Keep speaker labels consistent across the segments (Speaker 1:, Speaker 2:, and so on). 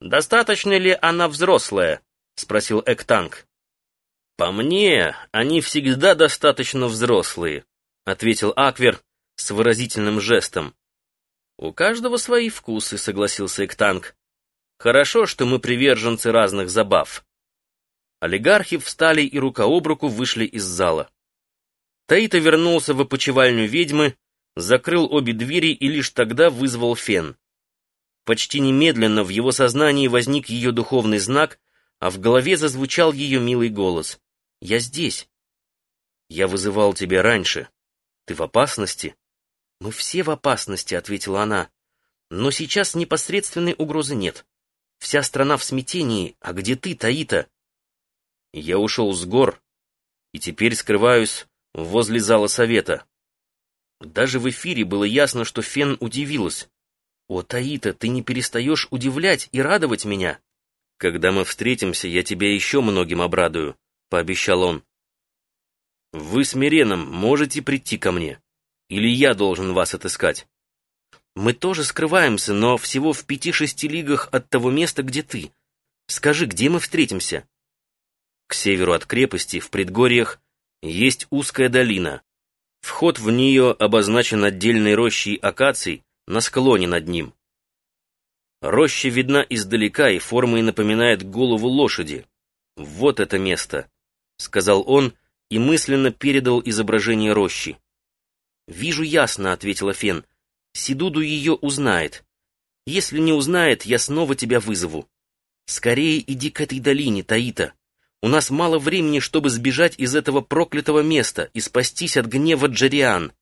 Speaker 1: «Достаточно ли она взрослая?» — спросил Эктанг. «По мне, они всегда достаточно взрослые», — ответил Аквер с выразительным жестом. «У каждого свои вкусы», — согласился Эктанг. «Хорошо, что мы приверженцы разных забав». Олигархи встали и рука об руку вышли из зала. Таита вернулся в опочивальню ведьмы, закрыл обе двери и лишь тогда вызвал фен. Почти немедленно в его сознании возник ее духовный знак, а в голове зазвучал ее милый голос. «Я здесь. Я вызывал тебя раньше. Ты в опасности?» «Мы все в опасности», — ответила она. «Но сейчас непосредственной угрозы нет. Вся страна в смятении, а где ты, Таита?» Я ушел с гор и теперь скрываюсь возле зала совета. Даже в эфире было ясно, что Фен удивилась. «О, Таита, ты не перестаешь удивлять и радовать меня!» «Когда мы встретимся, я тебя еще многим обрадую», — пообещал он. «Вы с Миреном можете прийти ко мне? Или я должен вас отыскать?» «Мы тоже скрываемся, но всего в пяти-шести лигах от того места, где ты. Скажи, где мы встретимся?» К северу от крепости, в предгорьях, есть узкая долина. Вход в нее обозначен отдельной рощей акаций на склоне над ним. Роща видна издалека и формой напоминает голову лошади. Вот это место, — сказал он и мысленно передал изображение рощи. «Вижу ясно», — ответила Фен. «Сидуду ее узнает. Если не узнает, я снова тебя вызову. Скорее иди к этой долине, Таита. У нас мало времени, чтобы сбежать из этого проклятого места и спастись от гнева Джариан».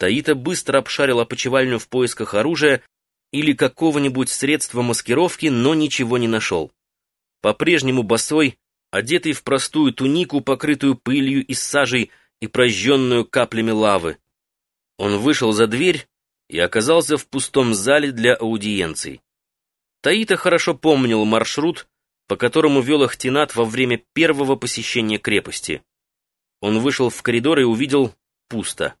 Speaker 1: Таита быстро обшарила почевальню в поисках оружия или какого-нибудь средства маскировки, но ничего не нашел. По-прежнему босой, одетый в простую тунику, покрытую пылью и сажей и прожженную каплями лавы. Он вышел за дверь и оказался в пустом зале для аудиенций. Таита хорошо помнил маршрут, по которому вел их Тенат во время первого посещения крепости. Он вышел в коридор и увидел пусто.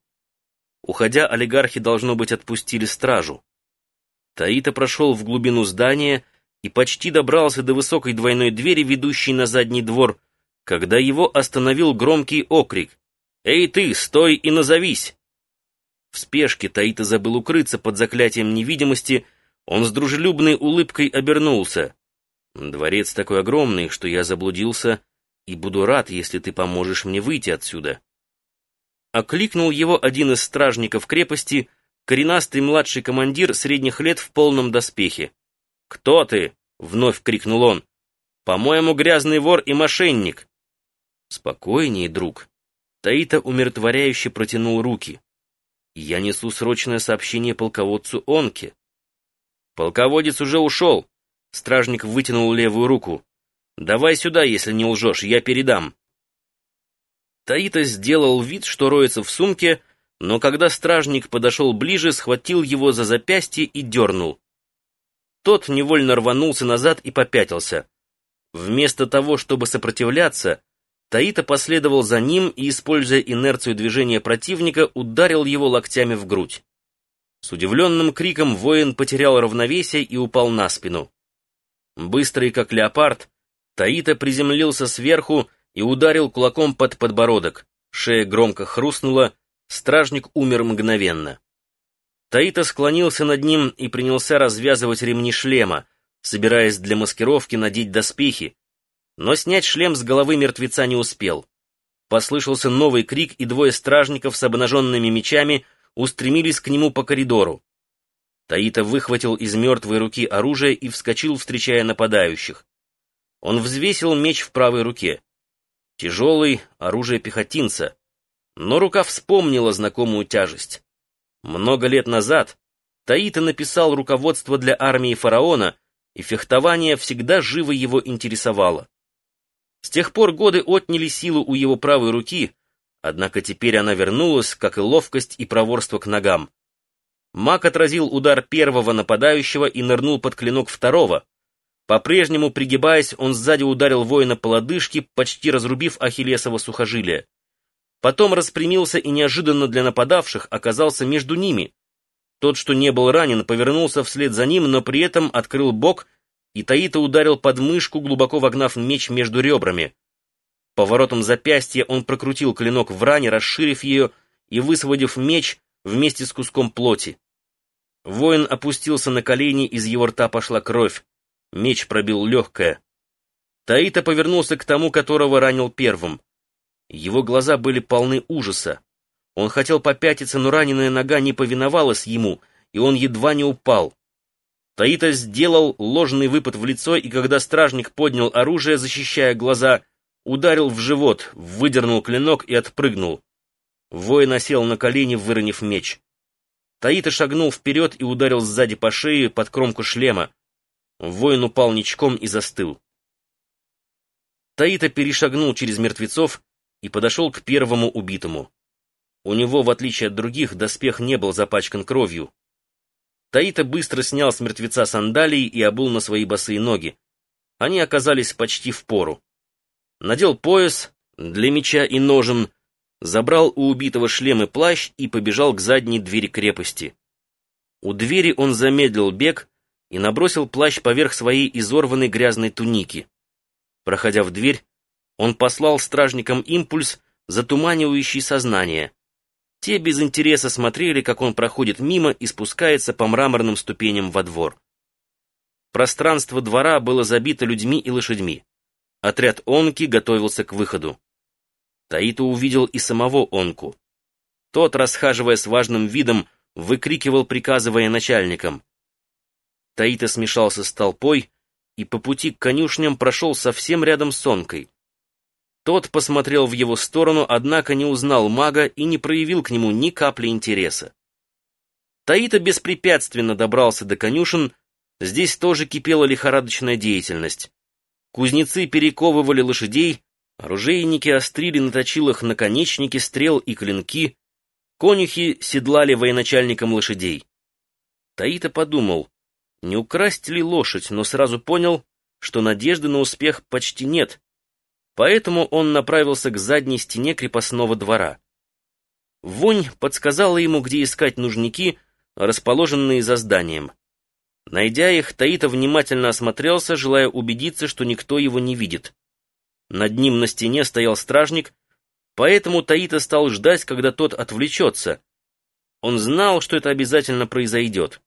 Speaker 1: Уходя, олигархи, должно быть, отпустили стражу. Таита прошел в глубину здания и почти добрался до высокой двойной двери, ведущей на задний двор, когда его остановил громкий окрик. «Эй ты, стой и назовись!» В спешке Таита забыл укрыться под заклятием невидимости, он с дружелюбной улыбкой обернулся. Дворец такой огромный, что я заблудился, и буду рад, если ты поможешь мне выйти отсюда. Окликнул его один из стражников крепости, коренастый младший командир средних лет в полном доспехе. «Кто ты?» — вновь крикнул он. «По-моему, грязный вор и мошенник». «Спокойнее, друг». Таита умиротворяюще протянул руки. «Я несу срочное сообщение полководцу Онке». «Полководец уже ушел», Стражник вытянул левую руку. «Давай сюда, если не лжешь, я передам». Таита сделал вид, что роется в сумке, но когда стражник подошел ближе, схватил его за запястье и дернул. Тот невольно рванулся назад и попятился. Вместо того, чтобы сопротивляться, Таита последовал за ним и, используя инерцию движения противника, ударил его локтями в грудь. С удивленным криком воин потерял равновесие и упал на спину. Быстрый, как леопард, Таита приземлился сверху и ударил кулаком под подбородок. Шея громко хрустнула, стражник умер мгновенно. Таита склонился над ним и принялся развязывать ремни шлема, собираясь для маскировки надеть доспехи, но снять шлем с головы мертвеца не успел. Послышался новый крик, и двое стражников с обнаженными мечами устремились к нему по коридору. Таита выхватил из мертвой руки оружие и вскочил, встречая нападающих. Он взвесил меч в правой руке. Тяжелый, оружие пехотинца. Но рука вспомнила знакомую тяжесть. Много лет назад Таита написал руководство для армии фараона, и фехтование всегда живо его интересовало. С тех пор годы отняли силу у его правой руки, однако теперь она вернулась, как и ловкость и проворство к ногам. Маг отразил удар первого нападающего и нырнул под клинок второго. По-прежнему, пригибаясь, он сзади ударил воина по лодыжке, почти разрубив ахиллесово сухожилие. Потом распрямился и неожиданно для нападавших оказался между ними. Тот, что не был ранен, повернулся вслед за ним, но при этом открыл бок и Таита ударил под мышку, глубоко вогнав меч между ребрами. Поворотом запястья он прокрутил клинок в ране, расширив ее и высвободив меч вместе с куском плоти. Воин опустился на колени, из его рта пошла кровь. Меч пробил легкое. Таита повернулся к тому, которого ранил первым. Его глаза были полны ужаса. Он хотел попятиться, но раненая нога не повиновалась ему, и он едва не упал. Таита сделал ложный выпад в лицо, и когда стражник поднял оружие, защищая глаза, ударил в живот, выдернул клинок и отпрыгнул. Воин осел на колени, выронив меч. Таита шагнул вперед и ударил сзади по шее под кромку шлема. Воин упал ничком и застыл. Таита перешагнул через мертвецов и подошел к первому убитому. У него, в отличие от других, доспех не был запачкан кровью. Таита быстро снял с мертвеца сандалии и обул на свои босые ноги. Они оказались почти в пору. Надел пояс для меча и ножен, забрал у убитого шлем и плащ и побежал к задней двери крепости. У двери он замедлил бег и набросил плащ поверх своей изорванной грязной туники. Проходя в дверь, он послал стражникам импульс, затуманивающий сознание. Те без интереса смотрели, как он проходит мимо и спускается по мраморным ступеням во двор. Пространство двора было забито людьми и лошадьми. Отряд Онки готовился к выходу. Таита увидел и самого Онку. Тот, расхаживая с важным видом, выкрикивал, приказывая начальникам. Таита смешался с толпой и по пути к конюшням прошел совсем рядом с Онкой. Тот посмотрел в его сторону, однако не узнал мага и не проявил к нему ни капли интереса. Таита беспрепятственно добрался до конюшен, здесь тоже кипела лихорадочная деятельность. Кузнецы перековывали лошадей, оружейники острили на точилах наконечники, стрел и клинки, конюхи седлали военачальникам лошадей. Таита подумал, не украсть ли лошадь, но сразу понял, что надежды на успех почти нет, Поэтому он направился к задней стене крепостного двора. Вонь подсказала ему, где искать нужники, расположенные за зданием. Найдя их, Таита внимательно осмотрелся, желая убедиться, что никто его не видит. Над ним на стене стоял стражник, поэтому Таита стал ждать, когда тот отвлечется. Он знал, что это обязательно произойдет.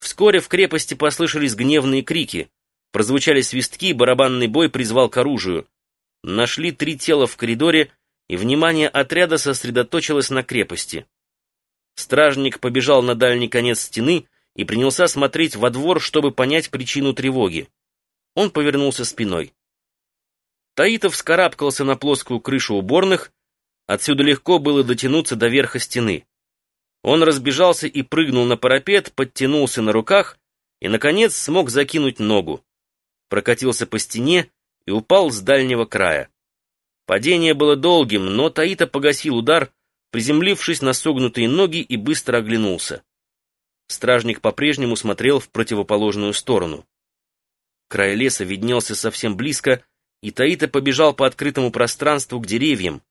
Speaker 1: Вскоре в крепости послышались гневные крики, прозвучали свистки, барабанный бой призвал к оружию нашли три тела в коридоре, и внимание отряда сосредоточилось на крепости. Стражник побежал на дальний конец стены и принялся смотреть во двор, чтобы понять причину тревоги. Он повернулся спиной. Таитов вскарабкался на плоскую крышу уборных, отсюда легко было дотянуться до верха стены. Он разбежался и прыгнул на парапет, подтянулся на руках и, наконец, смог закинуть ногу. Прокатился по стене и упал с дальнего края. Падение было долгим, но Таита погасил удар, приземлившись на согнутые ноги и быстро оглянулся. Стражник по-прежнему смотрел в противоположную сторону. Край леса виднелся совсем близко, и Таита побежал по открытому пространству к деревьям.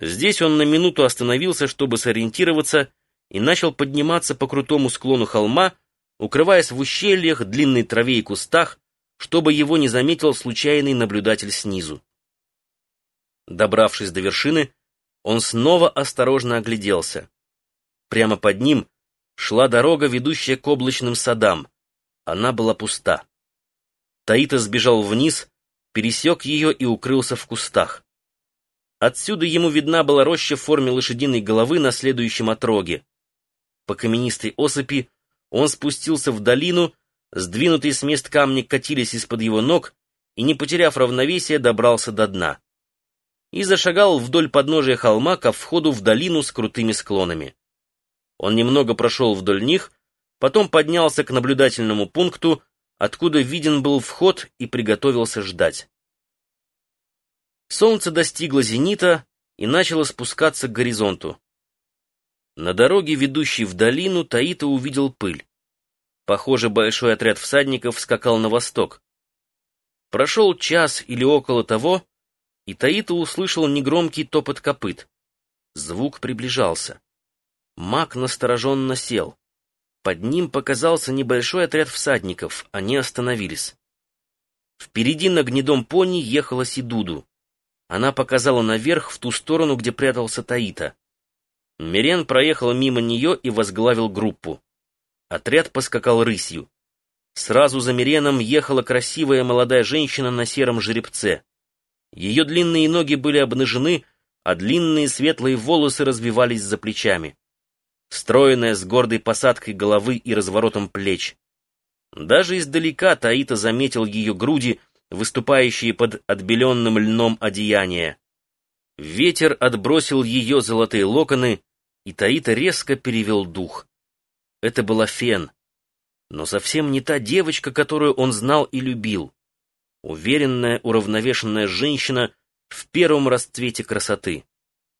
Speaker 1: Здесь он на минуту остановился, чтобы сориентироваться, и начал подниматься по крутому склону холма, укрываясь в ущельях, длинной траве и кустах, чтобы его не заметил случайный наблюдатель снизу. Добравшись до вершины, он снова осторожно огляделся. Прямо под ним шла дорога, ведущая к облачным садам. Она была пуста. Таита сбежал вниз, пересек ее и укрылся в кустах. Отсюда ему видна была роща в форме лошадиной головы на следующем отроге. По каменистой осыпи он спустился в долину, Сдвинутые с мест камни катились из-под его ног и, не потеряв равновесия, добрался до дна. И зашагал вдоль подножия холма ко входу в долину с крутыми склонами. Он немного прошел вдоль них, потом поднялся к наблюдательному пункту, откуда виден был вход и приготовился ждать. Солнце достигло зенита и начало спускаться к горизонту. На дороге, ведущей в долину, Таита увидел пыль. Похоже, большой отряд всадников скакал на восток. Прошел час или около того, и Таита услышал негромкий топот копыт. Звук приближался. Маг настороженно сел. Под ним показался небольшой отряд всадников, они остановились. Впереди на гнедом пони ехала Сидуду. Она показала наверх, в ту сторону, где прятался Таита. Мирен проехал мимо нее и возглавил группу. Отряд поскакал рысью. Сразу за Миреном ехала красивая молодая женщина на сером жеребце. Ее длинные ноги были обнажены, а длинные светлые волосы развивались за плечами. Стройная, с гордой посадкой головы и разворотом плеч. Даже издалека Таита заметил ее груди, выступающие под отбеленным льном одеяния. Ветер отбросил ее золотые локоны, и Таита резко перевел дух. Это была Фен, но совсем не та девочка, которую он знал и любил. Уверенная, уравновешенная женщина в первом расцвете красоты.